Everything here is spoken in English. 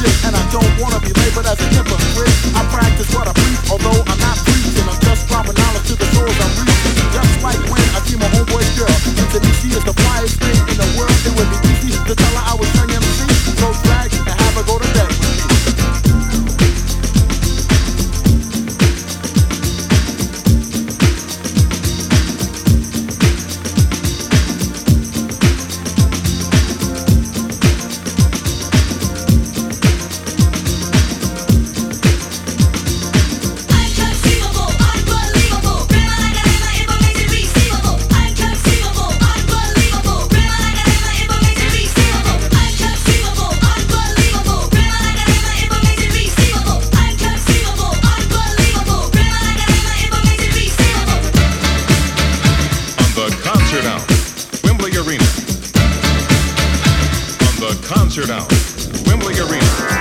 shit, and I don't wanna be labeled as a hypocrite. I practice what I preach, although I'm not. Concert Hour, Wembley Arena.